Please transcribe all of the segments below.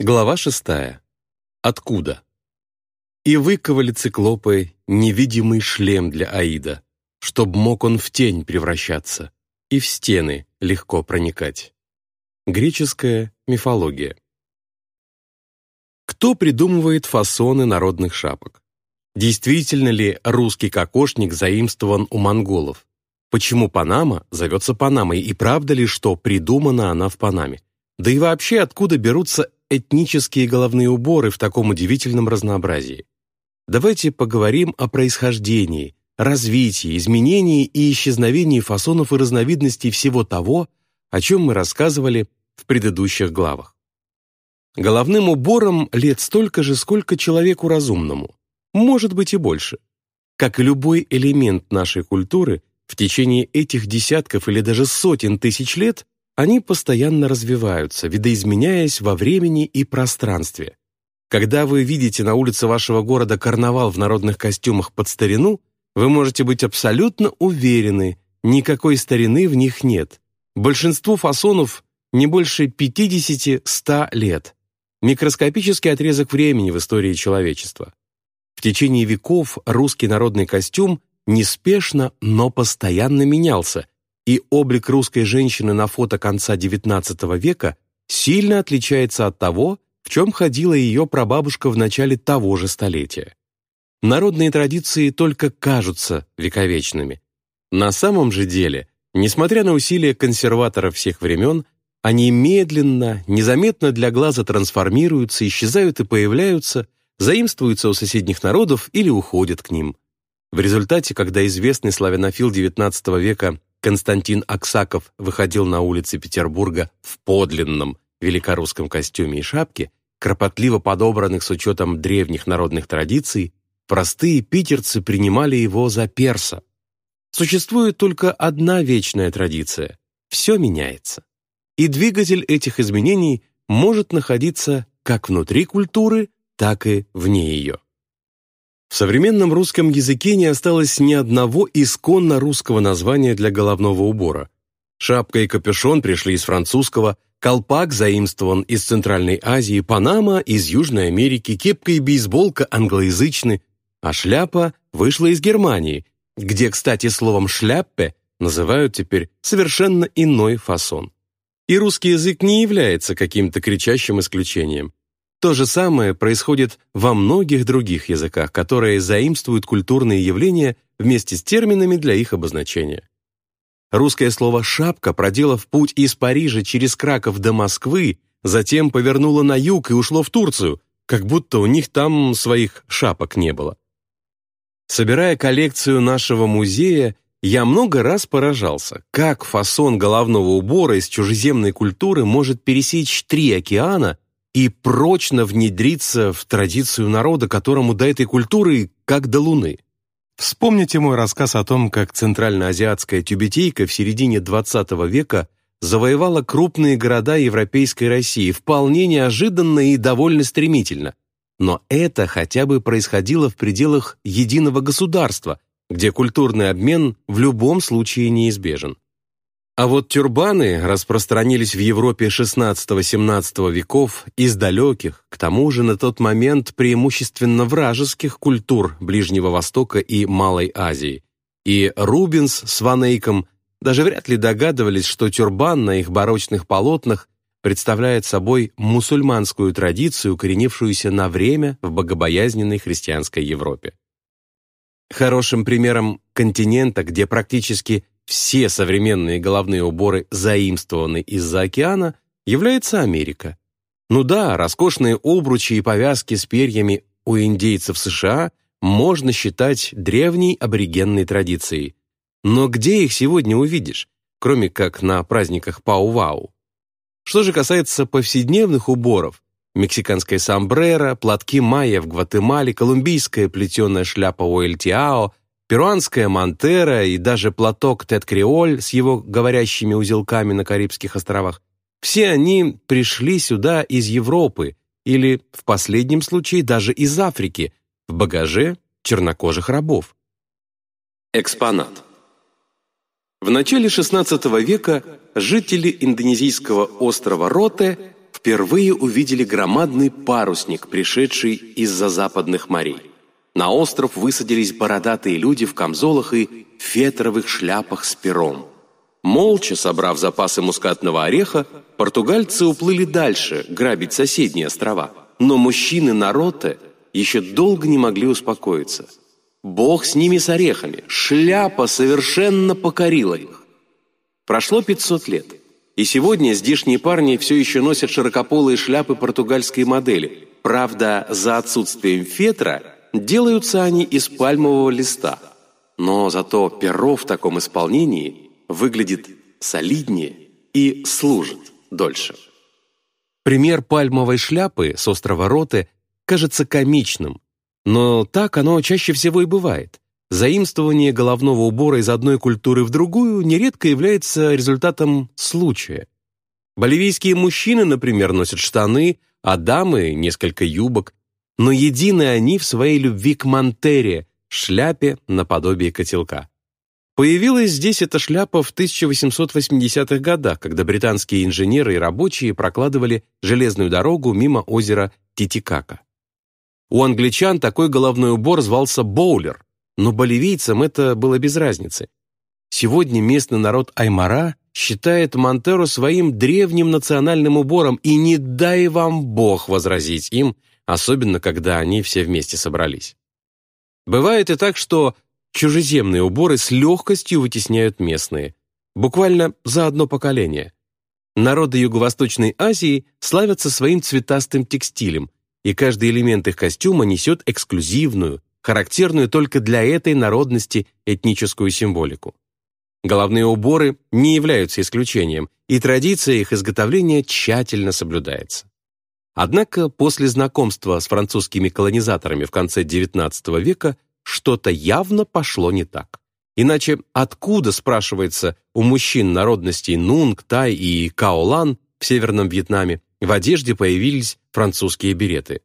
Глава шестая. Откуда? И выковали циклопы невидимый шлем для Аида, чтоб мог он в тень превращаться и в стены легко проникать. Греческая мифология. Кто придумывает фасоны народных шапок? Действительно ли русский кокошник заимствован у монголов? Почему Панама зовется Панамой и правда ли, что придумана она в Панаме? Да и вообще, откуда берутся этнические головные уборы в таком удивительном разнообразии? Давайте поговорим о происхождении, развитии, изменении и исчезновении фасонов и разновидностей всего того, о чем мы рассказывали в предыдущих главах. Головным убором лет столько же, сколько человеку разумному, может быть и больше. Как и любой элемент нашей культуры, в течение этих десятков или даже сотен тысяч лет они постоянно развиваются, видоизменяясь во времени и пространстве. Когда вы видите на улице вашего города карнавал в народных костюмах под старину, вы можете быть абсолютно уверены, никакой старины в них нет. Большинству фасонов не больше 50-100 лет. Микроскопический отрезок времени в истории человечества. В течение веков русский народный костюм неспешно, но постоянно менялся, и облик русской женщины на фото конца XIX века сильно отличается от того, в чем ходила ее прабабушка в начале того же столетия. Народные традиции только кажутся вековечными. На самом же деле, несмотря на усилия консерваторов всех времен, они медленно, незаметно для глаза трансформируются, исчезают и появляются, заимствуются у соседних народов или уходят к ним. В результате, когда известный славянофил XIX века Константин Аксаков выходил на улицы Петербурга в подлинном великорусском костюме и шапке, кропотливо подобранных с учетом древних народных традиций, простые питерцы принимали его за перса. Существует только одна вечная традиция – все меняется. И двигатель этих изменений может находиться как внутри культуры, так и вне ее. В современном русском языке не осталось ни одного исконно русского названия для головного убора. Шапка и капюшон пришли из французского, колпак заимствован из Центральной Азии, Панама – из Южной Америки, кепка и бейсболка англоязычны, а шляпа вышла из Германии, где, кстати, словом «шляппе» называют теперь совершенно иной фасон. И русский язык не является каким-то кричащим исключением. То же самое происходит во многих других языках, которые заимствуют культурные явления вместе с терминами для их обозначения. Русское слово «шапка», проделав путь из Парижа через Краков до Москвы, затем повернуло на юг и ушло в Турцию, как будто у них там своих шапок не было. Собирая коллекцию нашего музея, я много раз поражался, как фасон головного убора из чужеземной культуры может пересечь три океана и прочно внедриться в традицию народа, которому до этой культуры как до Луны. Вспомните мой рассказ о том, как центральноазиатская тюбетейка в середине XX века завоевала крупные города Европейской России вполне неожиданно и довольно стремительно. Но это хотя бы происходило в пределах единого государства, где культурный обмен в любом случае неизбежен. А вот тюрбаны распространились в Европе XVI-XVII веков из далеких, к тому же на тот момент преимущественно вражеских культур Ближнего Востока и Малой Азии. И Рубинс с Ванейком даже вряд ли догадывались, что тюрбан на их барочных полотнах представляет собой мусульманскую традицию, укоренившуюся на время в богобоязненной христианской Европе. Хорошим примером континента, где практически все современные головные уборы заимствованы из-за океана, является Америка. Ну да, роскошные обручи и повязки с перьями у индейцев США можно считать древней аборигенной традицией. Но где их сегодня увидишь, кроме как на праздниках Пау-Вау? Что же касается повседневных уборов, мексиканская сомбреро, платки майя в Гватемале, колумбийская плетеная шляпа Уэльтиао – Перуанская мантера и даже платок Тет-Креоль с его говорящими узелками на Карибских островах, все они пришли сюда из Европы или, в последнем случае, даже из Африки, в багаже чернокожих рабов. Экспонат. В начале XVI века жители индонезийского острова Роте впервые увидели громадный парусник, пришедший из-за западных морей. На остров высадились бородатые люди в камзолах и фетровых шляпах с пером. Молча собрав запасы мускатного ореха, португальцы уплыли дальше, грабить соседние острова. Но мужчины на роте еще долго не могли успокоиться. Бог с ними с орехами, шляпа совершенно покорила их. Прошло 500 лет, и сегодня здешние парни все еще носят широкополые шляпы португальской модели. Правда, за отсутствием фетра делаются они из пальмового листа. Но зато перо в таком исполнении выглядит солиднее и служит дольше. Пример пальмовой шляпы с острова Роты кажется комичным, но так оно чаще всего и бывает. Заимствование головного убора из одной культуры в другую нередко является результатом случая. Боливийские мужчины, например, носят штаны, а дамы — несколько юбок, но едины они в своей любви к мантере, шляпе наподобие котелка. Появилась здесь эта шляпа в 1880-х годах, когда британские инженеры и рабочие прокладывали железную дорогу мимо озера Титикака. У англичан такой головной убор звался боулер, но боливийцам это было без разницы. Сегодня местный народ Аймара считает Монтеро своим древним национальным убором, и не дай вам бог возразить им, особенно когда они все вместе собрались. Бывает и так, что чужеземные уборы с легкостью вытесняют местные, буквально за одно поколение. Народы Юго-Восточной Азии славятся своим цветастым текстилем, и каждый элемент их костюма несет эксклюзивную, характерную только для этой народности этническую символику. Головные уборы не являются исключением, и традиция их изготовления тщательно соблюдается. Однако после знакомства с французскими колонизаторами в конце XIX века что-то явно пошло не так. Иначе откуда, спрашивается, у мужчин народностей Нунг, Тай и Каолан в Северном Вьетнаме в одежде появились французские береты?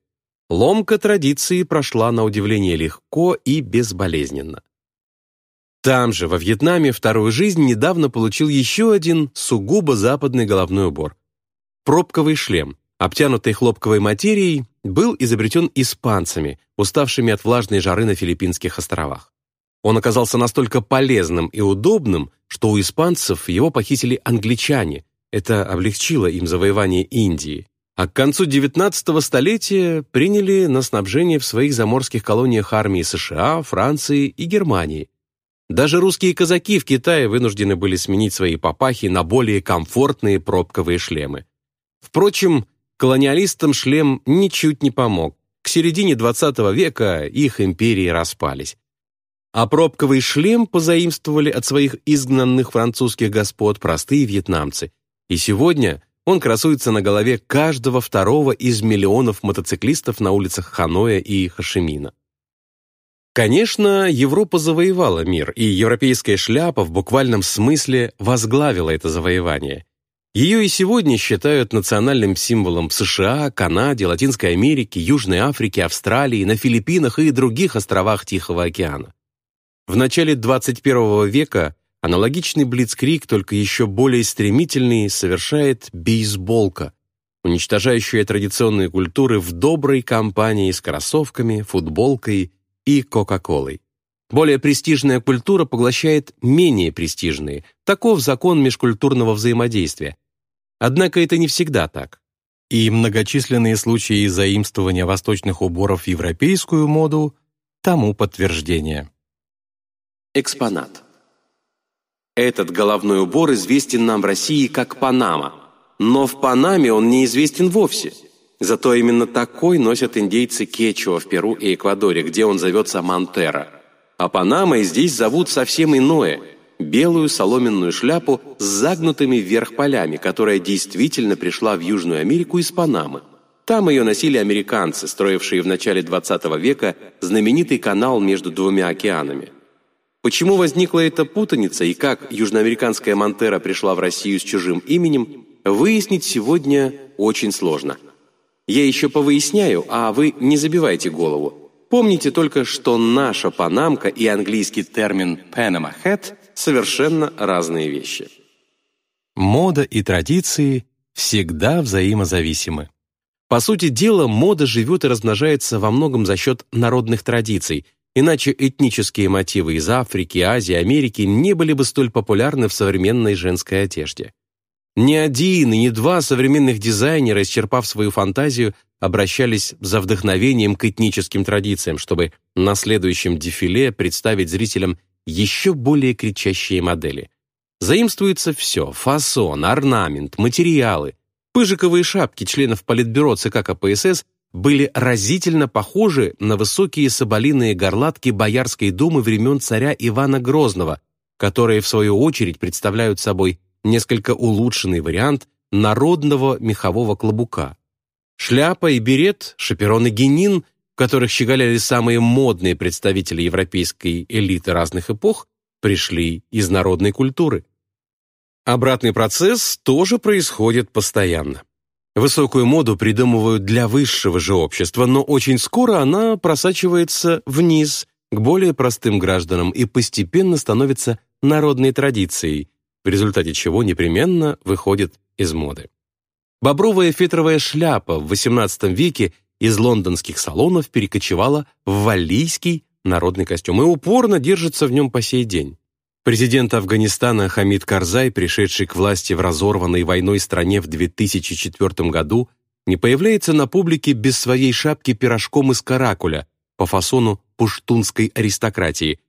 Ломка традиции прошла на удивление легко и безболезненно. Там же, во Вьетнаме, вторую жизнь недавно получил еще один сугубо западный головной убор. Пробковый шлем, обтянутый хлопковой материей, был изобретен испанцами, уставшими от влажной жары на Филиппинских островах. Он оказался настолько полезным и удобным, что у испанцев его похитили англичане. Это облегчило им завоевание Индии. А к концу XIX столетия приняли на снабжение в своих заморских колониях армии США, Франции и Германии. Даже русские казаки в Китае вынуждены были сменить свои папахи на более комфортные пробковые шлемы. Впрочем, Колониалистам шлем ничуть не помог. К середине XX века их империи распались. А пробковый шлем позаимствовали от своих изгнанных французских господ простые вьетнамцы. И сегодня он красуется на голове каждого второго из миллионов мотоциклистов на улицах Ханоя и Хашимина. Конечно, Европа завоевала мир, и европейская шляпа в буквальном смысле возглавила это завоевание. Ее и сегодня считают национальным символом в США, Канаде, Латинской Америке, Южной Африке, Австралии, на Филиппинах и других островах Тихого океана. В начале 21 века аналогичный блицкрик, только еще более стремительный, совершает бейсболка, уничтожающая традиционные культуры в доброй компании с кроссовками, футболкой и Кока-Колой. Более престижная культура поглощает менее престижные. Таков закон межкультурного взаимодействия. Однако это не всегда так. И многочисленные случаи заимствования восточных уборов в европейскую моду тому подтверждение. Экспонат. Этот головной убор известен нам в России как Панама, но в Панаме он неизвестен вовсе. Зато именно такой носят индейцы Кечуа в Перу и Эквадоре, где он зовется Монтера – а Панамой здесь зовут совсем иное – белую соломенную шляпу с загнутыми вверх полями, которая действительно пришла в Южную Америку из Панамы. Там ее носили американцы, строившие в начале 20 века знаменитый канал между двумя океанами. Почему возникла эта путаница и как южноамериканская Монтера пришла в Россию с чужим именем, выяснить сегодня очень сложно. Я еще повыясняю, а вы не забивайте голову. Помните только, что наша панамка и английский термин «Panama Hat» совершенно разные вещи. Мода и традиции всегда взаимозависимы. По сути дела, мода живет и размножается во многом за счет народных традиций, иначе этнические мотивы из Африки, Азии, Америки не были бы столь популярны в современной женской одежде. Ни один и ни два современных дизайнера, исчерпав свою фантазию, обращались за вдохновением к этническим традициям, чтобы на следующем дефиле представить зрителям еще более кричащие модели. Заимствуется все – фасон, орнамент, материалы, Пыжиковые шапки членов Политбюро ЦК КПСС были разительно похожи на высокие соболиные горлатки Боярской думы времен царя Ивана Грозного, которые, в свою очередь, представляют собой несколько улучшенный вариант народного мехового клобука. Шляпа и берет, шаперон и генин, в которых щеголяли самые модные представители европейской элиты разных эпох, пришли из народной культуры. Обратный процесс тоже происходит постоянно. Высокую моду придумывают для высшего же общества, но очень скоро она просачивается вниз, к более простым гражданам и постепенно становится народной традицией, в результате чего непременно выходит из моды. Бобровая фетровая шляпа в XVIII веке из лондонских салонов перекочевала в валлийский народный костюм и упорно держится в нем по сей день. Президент Афганистана Хамид Карзай, пришедший к власти в разорванной войной стране в 2004 году, не появляется на публике без своей шапки пирожком из каракуля по фасону пуштунской аристократии.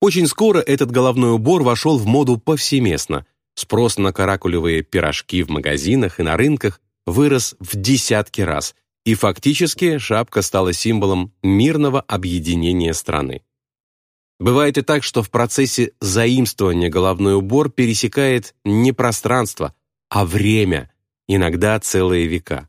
Очень скоро этот головной убор вошел в моду повсеместно. Спрос на каракулевые пирожки в магазинах и на рынках вырос в десятки раз, и фактически шапка стала символом мирного объединения страны. Бывает и так, что в процессе заимствования головной убор пересекает не пространство, а время, иногда целые века.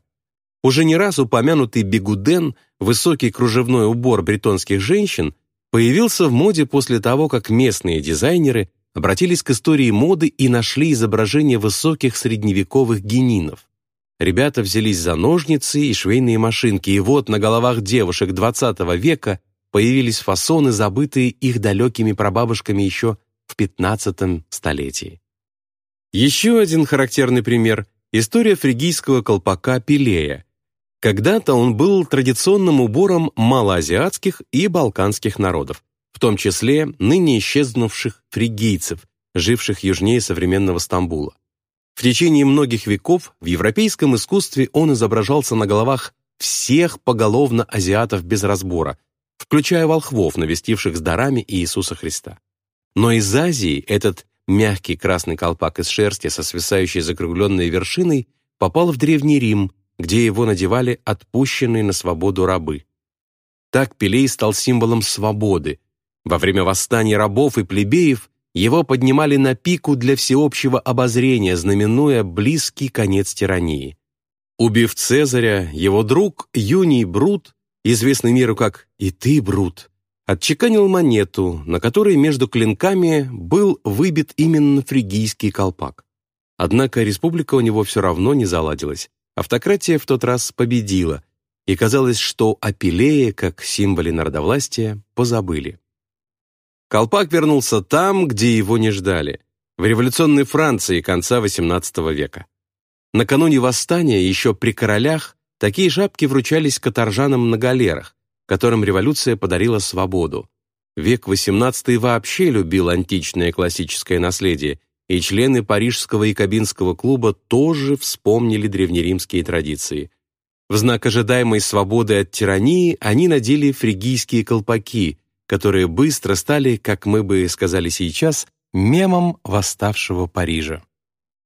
Уже не раз упомянутый бигуден, высокий кружевной убор бретонских женщин, появился в моде после того, как местные дизайнеры обратились к истории моды и нашли изображение высоких средневековых генинов. Ребята взялись за ножницы и швейные машинки, и вот на головах девушек XX века появились фасоны, забытые их далекими прабабушками еще в XV столетии. Еще один характерный пример – история фригийского колпака Пилея. Когда-то он был традиционным убором малоазиатских и балканских народов, в том числе ныне исчезнувших фригийцев, живших южнее современного Стамбула. В течение многих веков в европейском искусстве он изображался на головах всех поголовно азиатов без разбора, включая волхвов, навестивших с дарами Иисуса Христа. Но из Азии этот мягкий красный колпак из шерсти со свисающей закругленной вершиной попал в Древний Рим, где его надевали отпущенные на свободу рабы. Так Пелей стал символом свободы. Во время восстаний рабов и плебеев его поднимали на пику для всеобщего обозрения, знаменуя близкий конец тирании. Убив Цезаря, его друг Юний Брут известный миру как «И ты, Брут», отчеканил монету, на которой между клинками был выбит именно фригийский колпак. Однако республика у него все равно не заладилась. Автократия в тот раз победила, и казалось, что о Пелее, как символе народовластия, позабыли. Колпак вернулся там, где его не ждали, в революционной Франции конца XVIII века. Накануне восстания, еще при королях, Такие шапки вручались каторжанам на галерах, которым революция подарила свободу. Век XVIII вообще любил античное классическое наследие, и члены Парижского и Кабинского клуба тоже вспомнили древнеримские традиции. В знак ожидаемой свободы от тирании они надели фригийские колпаки, которые быстро стали, как мы бы сказали сейчас, мемом восставшего Парижа.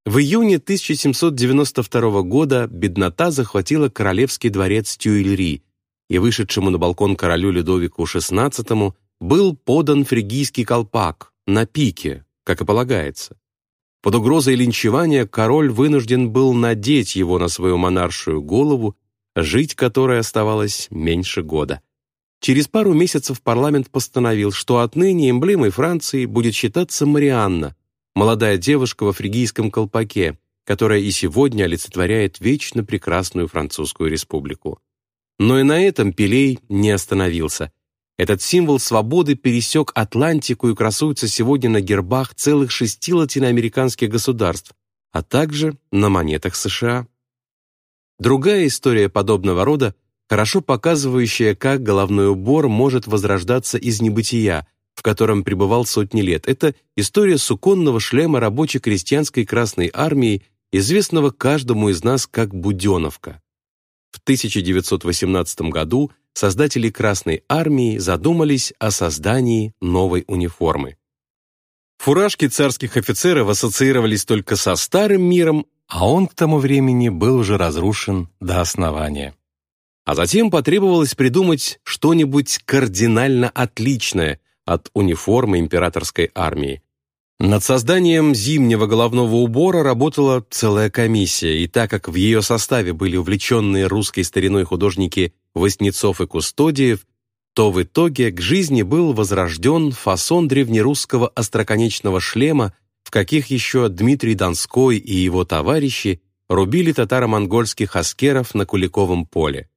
В июне 1792 года беднота захватила королевский дворец Тюильри, и вышедшему на балкон королю Людовику XVI был подан фригийский колпак на пике, как и полагается. Под угрозой линчевания король вынужден был надеть его на свою монаршую голову, жить которой оставалось меньше года. Через пару месяцев парламент постановил, что отныне эмблемой Франции будет считаться Марианна, молодая девушка во фригийском колпаке, которая и сегодня олицетворяет вечно прекрасную французскую республику. Но и на этом Пелей не остановился. Этот символ свободы пересек Атлантику и красуется сегодня на гербах целых шести латиноамериканских государств, а также на монетах США. Другая история подобного рода, хорошо показывающая, как головной убор может возрождаться из небытия, в котором пребывал сотни лет. Это история суконного шлема рабоче-крестьянской Красной Армии, известного каждому из нас как Буденовка. В 1918 году создатели Красной Армии задумались о создании новой униформы. Фуражки царских офицеров ассоциировались только со старым миром, а он к тому времени был уже разрушен до основания. А затем потребовалось придумать что-нибудь кардинально отличное от униформы императорской армии. Над созданием зимнего головного убора работала целая комиссия, и так как в ее составе были увлеченные русской стариной художники Воснецов и Кустодиев, то в итоге к жизни был возрожден фасон древнерусского остроконечного шлема, в каких еще Дмитрий Донской и его товарищи рубили татаро-монгольских аскеров на Куликовом поле.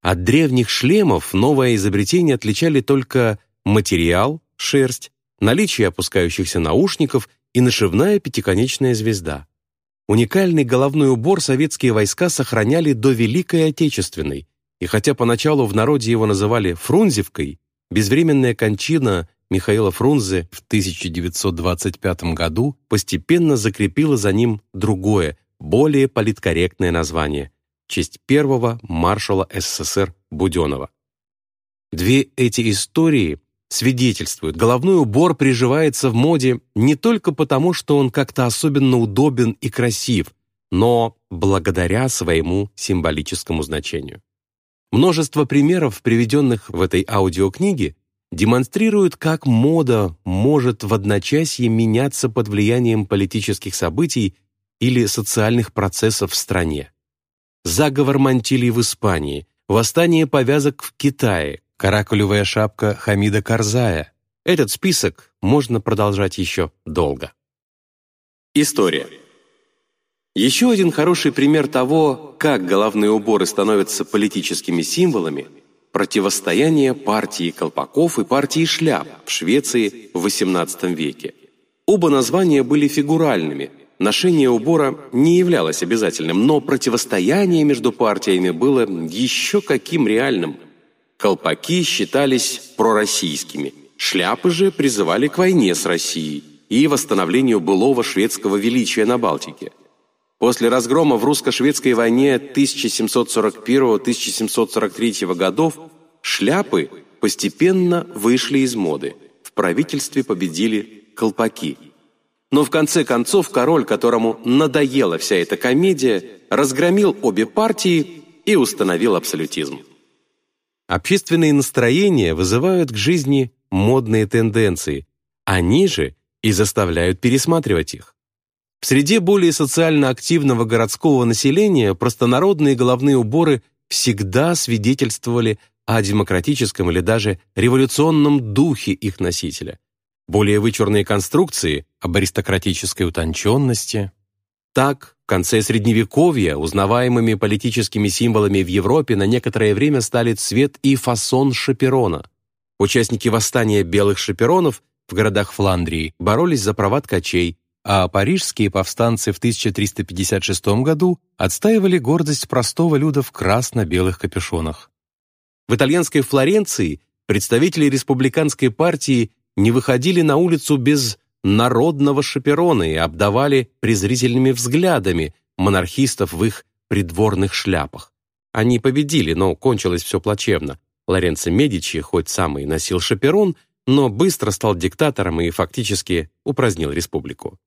От древних шлемов новое изобретение отличали только материал, шерсть, наличие опускающихся наушников и нашивная пятиконечная звезда. Уникальный головной убор советские войска сохраняли до Великой Отечественной, и хотя поначалу в народе его называли «Фрунзевкой», безвременная кончина Михаила Фрунзе в 1925 году постепенно закрепила за ним другое, более политкорректное название – честь первого маршала СССР Буденова. Две эти истории свидетельствуют, головной убор приживается в моде не только потому, что он как-то особенно удобен и красив, но благодаря своему символическому значению. Множество примеров, приведенных в этой аудиокниге, демонстрируют, как мода может в одночасье меняться под влиянием политических событий или социальных процессов в стране. Заговор мантилий в Испании, восстание повязок в Китае, каракулевая шапка Хамида Карзая. Этот список можно продолжать еще долго. История. Еще один хороший пример того, как головные уборы становятся политическими символами – противостояние партии колпаков и партии шляп в Швеции в XVIII веке. Оба названия были фигуральными, ношение убора не являлось обязательным, но противостояние между партиями было еще каким реальным. Колпаки считались пророссийскими, шляпы же призывали к войне с Россией и восстановлению былого шведского величия на Балтике – После разгрома в русско-шведской войне 1741-1743 годов шляпы постепенно вышли из моды. В правительстве победили колпаки. Но в конце концов король, которому надоела вся эта комедия, разгромил обе партии и установил абсолютизм. Общественные настроения вызывают к жизни модные тенденции. Они же и заставляют пересматривать их. В среде более социально активного городского населения простонародные головные уборы всегда свидетельствовали о демократическом или даже революционном духе их носителя. Более вычурные конструкции об аристократической утонченности. Так, в конце Средневековья узнаваемыми политическими символами в Европе на некоторое время стали цвет и фасон шаперона. Участники восстания белых шаперонов в городах Фландрии боролись за права ткачей, а парижские повстанцы в 1356 году отстаивали гордость простого люда в красно-белых капюшонах. В итальянской Флоренции представители республиканской партии не выходили на улицу без народного шаперона и обдавали презрительными взглядами монархистов в их придворных шляпах. Они победили, но кончилось все плачевно. Лоренцо Медичи, хоть сам и носил шаперон, но быстро стал диктатором и фактически упразднил республику.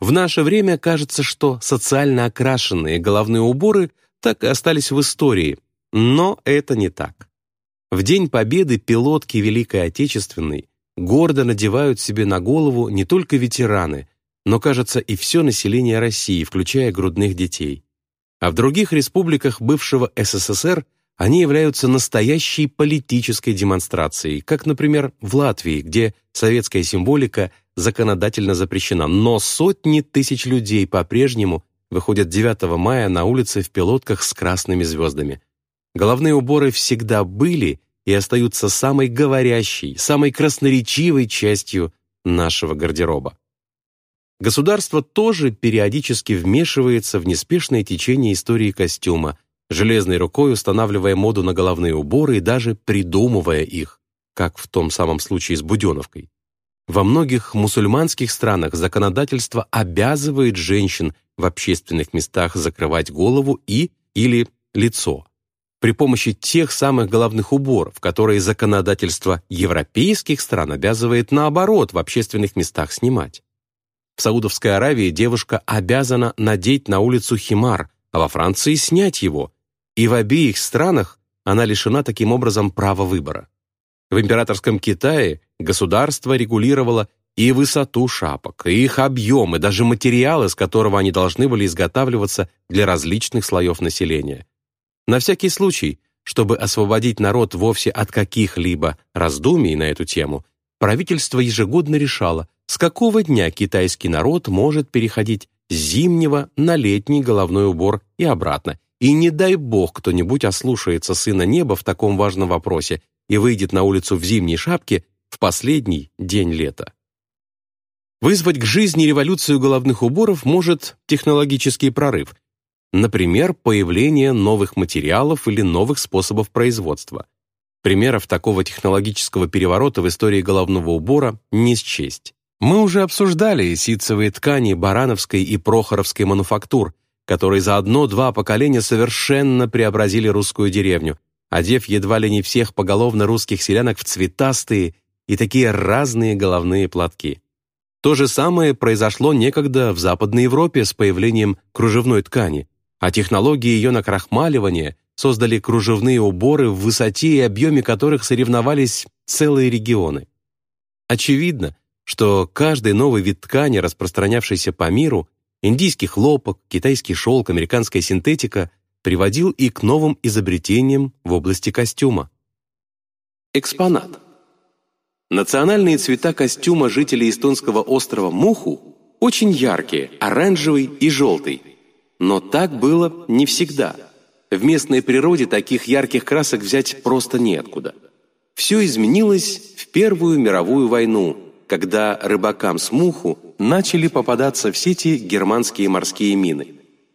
В наше время кажется, что социально окрашенные головные уборы так и остались в истории, но это не так. В День Победы пилотки Великой Отечественной гордо надевают себе на голову не только ветераны, но, кажется, и все население России, включая грудных детей. А в других республиках бывшего СССР они являются настоящей политической демонстрацией, как, например, в Латвии, где советская символика законодательно запрещена, но сотни тысяч людей по-прежнему выходят 9 мая на улицы в пилотках с красными звездами. Головные уборы всегда были и остаются самой говорящей, самой красноречивой частью нашего гардероба. Государство тоже периодически вмешивается в неспешное течение истории костюма, железной рукой устанавливая моду на головные уборы и даже придумывая их, как в том самом случае с Буденовкой. Во многих мусульманских странах законодательство обязывает женщин в общественных местах закрывать голову и или лицо при помощи тех самых головных уборов, которые законодательство европейских стран обязывает наоборот в общественных местах снимать. В Саудовской Аравии девушка обязана надеть на улицу химар, а во Франции снять его, и в обеих странах она лишена таким образом права выбора. В императорском Китае государство регулировало и высоту шапок, и их объем, и даже материал, из которого они должны были изготавливаться для различных слоев населения. На всякий случай, чтобы освободить народ вовсе от каких-либо раздумий на эту тему, правительство ежегодно решало, с какого дня китайский народ может переходить с зимнего на летний головной убор и обратно, и не дай бог кто-нибудь ослушается сына неба в таком важном вопросе и выйдет на улицу в зимней шапке в последний день лета. Вызвать к жизни революцию головных уборов может технологический прорыв, например, появление новых материалов или новых способов производства. Примеров такого технологического переворота в истории головного убора не счесть. Мы уже обсуждали ситцевые ткани барановской и прохоровской мануфактур, которые за одно-два поколения совершенно преобразили русскую деревню, одев едва ли не всех поголовно русских селянок в цветастые и такие разные головные платки. То же самое произошло некогда в Западной Европе с появлением кружевной ткани, а технологии ее накрахмаливания создали кружевные уборы в высоте и объеме которых соревновались целые регионы. Очевидно, что каждый новый вид ткани, распространявшийся по миру, индийский хлопок, китайский шелк, американская синтетика, приводил и к новым изобретениям в области костюма. Экспонат. Национальные цвета костюма жителей эстонского острова Муху очень яркие, оранжевый и желтый. Но так было не всегда. В местной природе таких ярких красок взять просто неоткуда. Все изменилось в Первую мировую войну, когда рыбакам с Муху начали попадаться в сети германские морские мины.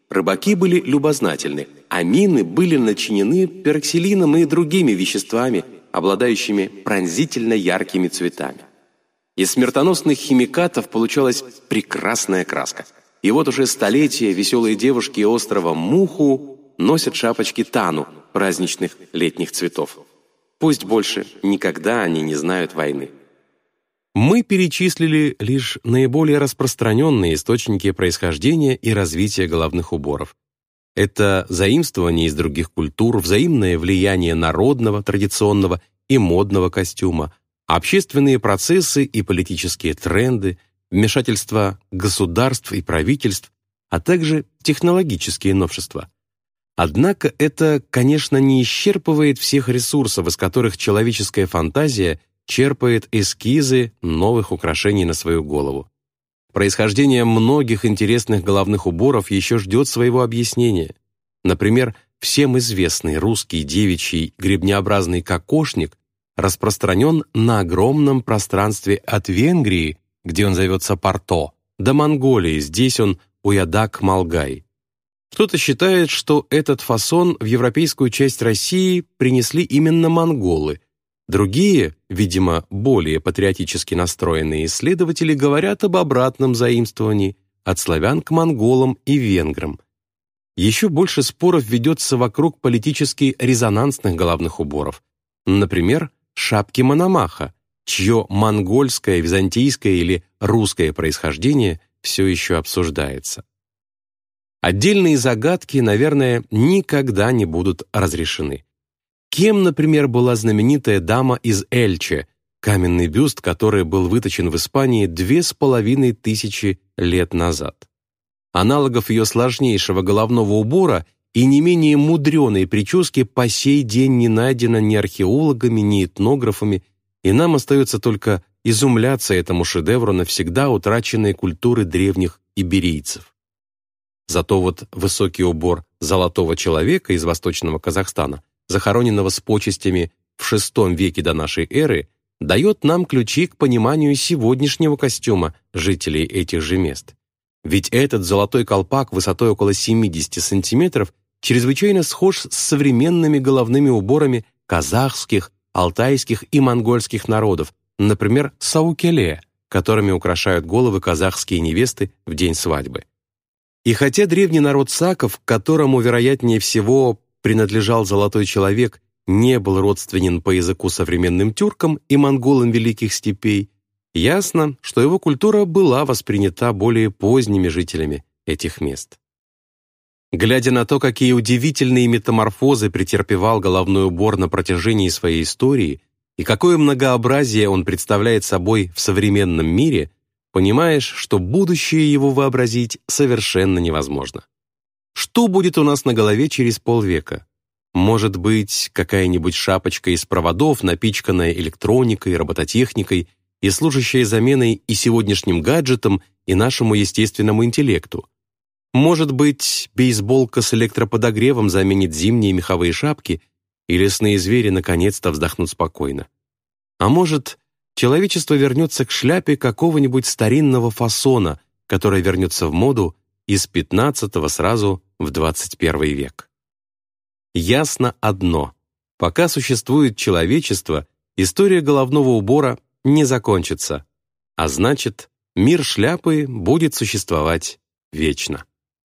Рыбаки были любознательны, а мины были начинены пероксилином и другими веществами, обладающими пронзительно яркими цветами. Из смертоносных химикатов получалась прекрасная краска. И вот уже столетия веселые девушки острова Муху носят шапочки тану праздничных летних цветов. Пусть больше никогда они не знают войны. Мы перечислили лишь наиболее распространенные источники происхождения и развития головных уборов. Это заимствование из других культур, взаимное влияние народного, традиционного и модного костюма, общественные процессы и политические тренды, вмешательство государств и правительств, а также технологические новшества. Однако это, конечно, не исчерпывает всех ресурсов, из которых человеческая фантазия черпает эскизы новых украшений на свою голову. Происхождение многих интересных головных уборов еще ждет своего объяснения. Например, всем известный русский девичий гребнеобразный кокошник распространен на огромном пространстве от Венгрии, где он зовется Порто, до Монголии, здесь он Уядак-Малгай. Кто-то считает, что этот фасон в европейскую часть России принесли именно монголы, Другие, видимо, более патриотически настроенные исследователи говорят об обратном заимствовании от славян к монголам и венграм. Еще больше споров ведется вокруг политически резонансных головных уборов. Например, шапки Мономаха, чье монгольское, византийское или русское происхождение все еще обсуждается. Отдельные загадки, наверное, никогда не будут разрешены. Кем, например, была знаменитая дама из Эльче, каменный бюст, который был выточен в Испании две с половиной тысячи лет назад? Аналогов ее сложнейшего головного убора и не менее мудреной прически по сей день не найдено ни археологами, ни этнографами, и нам остается только изумляться этому шедевру навсегда утраченной культуры древних иберийцев. Зато вот высокий убор золотого человека из восточного Казахстана – захороненного с почестями в VI веке до нашей эры, дает нам ключи к пониманию сегодняшнего костюма жителей этих же мест. Ведь этот золотой колпак высотой около 70 сантиметров чрезвычайно схож с современными головными уборами казахских, алтайских и монгольских народов, например, саукеле, которыми украшают головы казахские невесты в день свадьбы. И хотя древний народ саков, которому, вероятнее всего, принадлежал золотой человек, не был родственен по языку современным тюркам и монголам великих степей, ясно, что его культура была воспринята более поздними жителями этих мест. Глядя на то, какие удивительные метаморфозы претерпевал головной убор на протяжении своей истории и какое многообразие он представляет собой в современном мире, понимаешь, что будущее его вообразить совершенно невозможно. Что будет у нас на голове через полвека? Может быть, какая-нибудь шапочка из проводов, напичканная электроникой, робототехникой и служащая заменой и сегодняшним гаджетам, и нашему естественному интеллекту. Может быть, бейсболка с электроподогревом заменит зимние меховые шапки, и лесные звери наконец-то вздохнут спокойно. А может, человечество вернется к шляпе какого-нибудь старинного фасона, которая вернется в моду из 15 сразу в 21 век. Ясно одно. Пока существует человечество, история головного убора не закончится, а значит, мир шляпы будет существовать вечно.